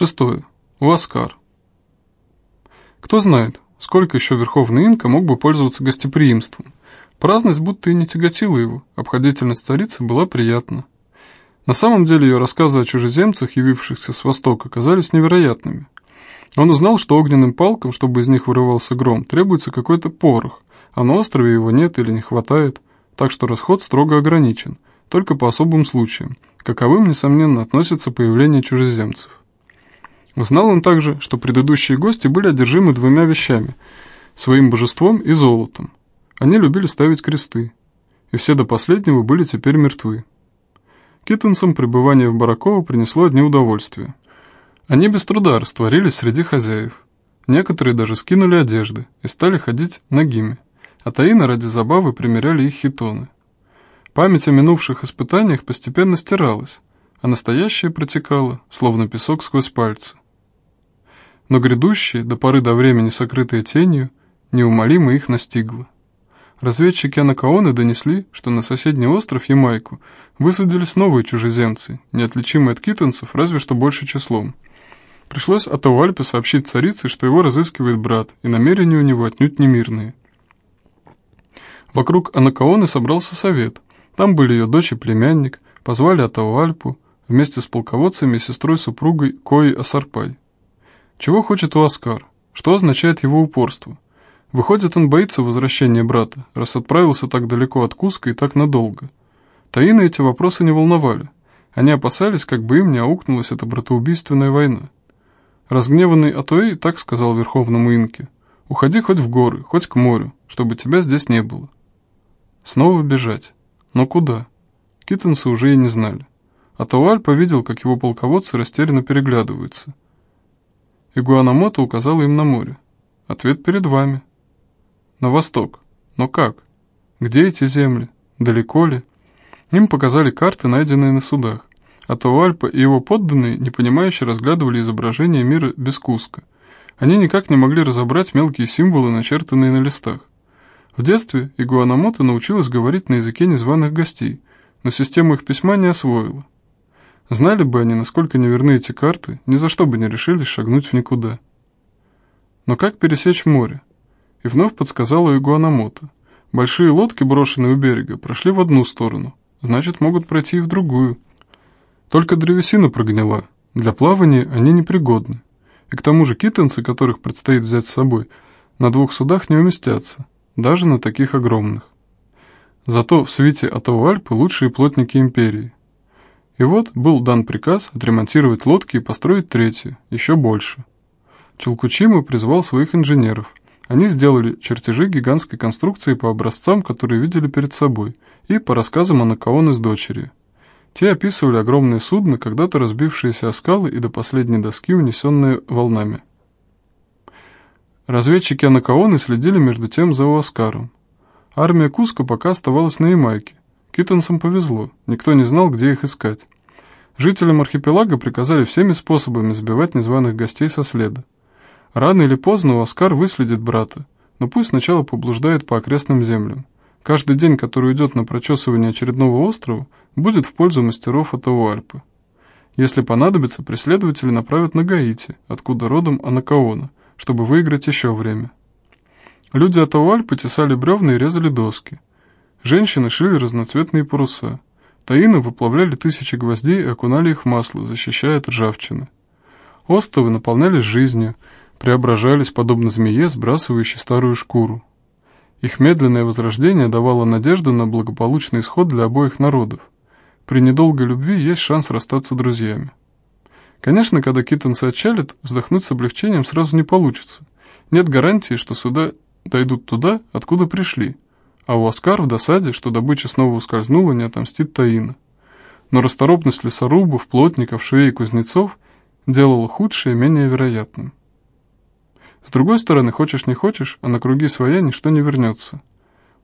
Шестое. Уаскар. Кто знает, сколько еще Верховный Инка мог бы пользоваться гостеприимством. Праздность будто и не тяготила его, обходительность царицы была приятна. На самом деле ее рассказы о чужеземцах, явившихся с востока, казались невероятными. Он узнал, что огненным палкам, чтобы из них вырывался гром, требуется какой-то порох, а на острове его нет или не хватает, так что расход строго ограничен, только по особым случаям, каковым, несомненно, относится появление чужеземцев. Узнал он также, что предыдущие гости были одержимы двумя вещами – своим божеством и золотом. Они любили ставить кресты, и все до последнего были теперь мертвы. Киттенсам пребывание в Бараково принесло одни удовольствия. Они без труда растворились среди хозяев. Некоторые даже скинули одежды и стали ходить нагими, а таины ради забавы примеряли их хитоны. Память о минувших испытаниях постепенно стиралась, а настоящее протекало, словно песок сквозь пальцы. Но грядущее, до поры до времени сокрытое тенью, неумолимо их настигло. Разведчики Анакаоны донесли, что на соседний остров Ямайку высадились новые чужеземцы, неотличимые от китанцев, разве что больше числом. Пришлось Атауальпе сообщить царице, что его разыскивает брат, и намерения у него отнюдь не мирные. Вокруг Анакаоны собрался совет. Там были ее дочь и племянник, позвали Атауальпу, вместе с полководцами и сестрой-супругой Кои Асарпай. Чего хочет Уаскар? Что означает его упорство? Выходит, он боится возвращения брата, раз отправился так далеко от Куска и так надолго. Таины эти вопросы не волновали. Они опасались, как бы им не аукнулась эта братоубийственная война. Разгневанный Атуэй так сказал Верховному Инке, «Уходи хоть в горы, хоть к морю, чтобы тебя здесь не было». Снова бежать. Но куда? Китенцы уже и не знали. А Тауальпа видел, как его полководцы растерянно переглядываются. Игуанамото указал им на море. Ответ перед вами. На восток. Но как? Где эти земли? Далеко ли? Им показали карты, найденные на судах. А Тауальпа и его подданные, непонимающе разглядывали изображение мира без куска. Они никак не могли разобрать мелкие символы, начертанные на листах. В детстве Игуанамото научилась говорить на языке незваных гостей, но систему их письма не освоила. Знали бы они, насколько неверны эти карты, ни за что бы не решились шагнуть в никуда. Но как пересечь море? И вновь подсказала Игуанамото. Большие лодки, брошенные у берега, прошли в одну сторону, значит, могут пройти и в другую. Только древесина прогнила, для плавания они непригодны. И к тому же китенцы, которых предстоит взять с собой, на двух судах не уместятся, даже на таких огромных. Зато в свете Атауальпы лучшие плотники империи. И вот был дан приказ отремонтировать лодки и построить третью, еще больше. Челкучима призвал своих инженеров. Они сделали чертежи гигантской конструкции по образцам, которые видели перед собой, и по рассказам Анакаоны с дочерью. Те описывали огромное судно, когда-то разбившееся о скалы и до последней доски, унесенное волнами. Разведчики Анакаоны следили между тем за Уаскаром. Армия Куска пока оставалась на Ямайке, Китонсам повезло, никто не знал, где их искать. Жителям архипелага приказали всеми способами сбивать незваных гостей со следа. Рано или поздно Оскар выследит брата, но пусть сначала поблуждает по окрестным землям. Каждый день, который уйдет на прочесывание очередного острова, будет в пользу мастеров Атауальпы. Если понадобится, преследователи направят на Гаити, откуда родом Анакаона, чтобы выиграть еще время. Люди Атауальпы тесали бревна и резали доски. Женщины шили разноцветные паруса. Таины выплавляли тысячи гвоздей и окунали их в масло, защищая от ржавчины. Остовы наполнялись жизнью, преображались, подобно змее, сбрасывающей старую шкуру. Их медленное возрождение давало надежду на благополучный исход для обоих народов. При недолгой любви есть шанс расстаться друзьями. Конечно, когда китанцы отчалят, вздохнуть с облегчением сразу не получится. Нет гарантии, что суда дойдут туда, откуда пришли – а у Оскар в досаде, что добыча снова ускользнула, не отомстит Таина. Но расторопность лесорубов, плотников, швей и кузнецов делала худшее менее вероятным. С другой стороны, хочешь не хочешь, а на круги своя ничто не вернется.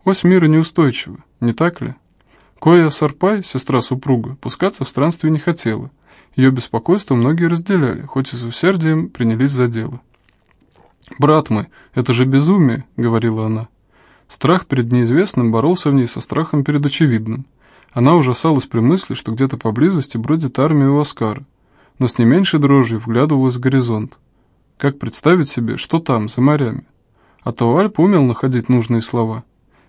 Ось мира неустойчива, не так ли? Коя Сарпай, сестра супруга, пускаться в странстве не хотела. Ее беспокойство многие разделяли, хоть и с усердием принялись за дело. «Брат мой, это же безумие», — говорила она. Страх перед неизвестным боролся в ней со страхом перед очевидным. Она ужасалась при мысли, что где-то поблизости бродит армия у Оскара. но с не меньшей дрожью вглядывалась в горизонт. Как представить себе, что там, за морями? А то Альп умел находить нужные слова.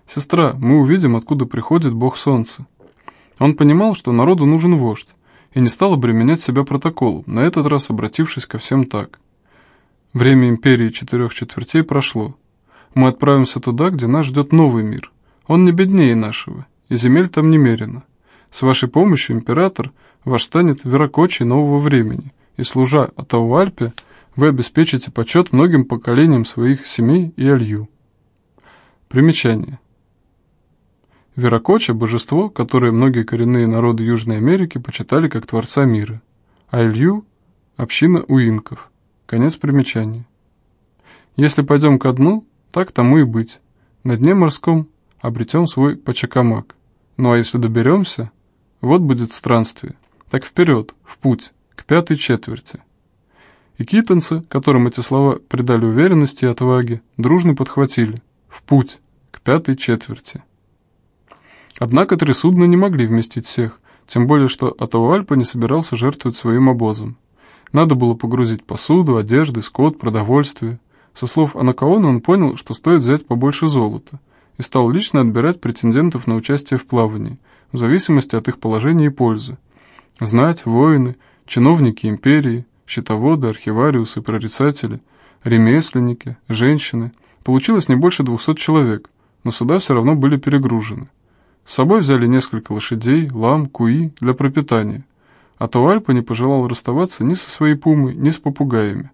«Сестра, мы увидим, откуда приходит бог солнца». Он понимал, что народу нужен вождь, и не стал обременять себя протоколом, на этот раз обратившись ко всем так. Время империи четырех четвертей прошло. Мы отправимся туда, где нас ждет новый мир. Он не беднее нашего, и земель там немерено. С вашей помощью, император, ваш станет верокочей нового времени, и, служа Атауальпе, вы обеспечите почет многим поколениям своих семей и Алью. Примечание. Веракоча – божество, которое многие коренные народы Южной Америки почитали как Творца мира, а Илью – община уинков. Конец примечания. Если пойдем ко дну, так тому и быть. На дне морском обретем свой Пачакамак. Ну а если доберемся, вот будет странствие. Так вперед, в путь, к пятой четверти. И китанцы, которым эти слова придали уверенности и отваги, дружно подхватили. В путь, к пятой четверти. Однако три судна не могли вместить всех, тем более что Атауальпа не собирался жертвовать своим обозом. Надо было погрузить посуду, одежды, скот, продовольствие. Со слов Анакаона он понял, что стоит взять побольше золота, и стал лично отбирать претендентов на участие в плавании, в зависимости от их положения и пользы. Знать, воины, чиновники империи, счетоводы, архивариусы, прорицатели, ремесленники, женщины. Получилось не больше двухсот человек, но суда все равно были перегружены. С собой взяли несколько лошадей, лам, куи для пропитания, а то Альпа не пожелал расставаться ни со своей пумой, ни с попугаями.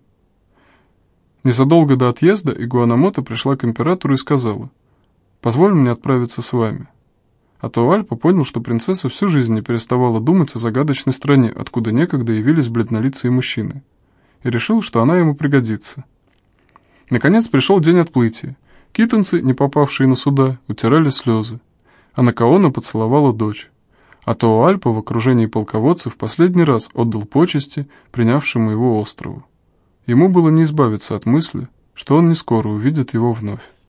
Незадолго до отъезда Игуанамото пришла к императору и сказала, «Позволь мне отправиться с вами». А то Альпа понял, что принцесса всю жизнь не переставала думать о загадочной стране, откуда некогда явились бледнолицые мужчины, и решил, что она ему пригодится. Наконец пришел день отплытия. Китанцы, не попавшие на суда, утирали слезы. А Накаона поцеловала дочь. А то Альпа в окружении полководцев последний раз отдал почести принявшему его острову. Ему было не избавиться от мысли, что он не скоро увидит его вновь.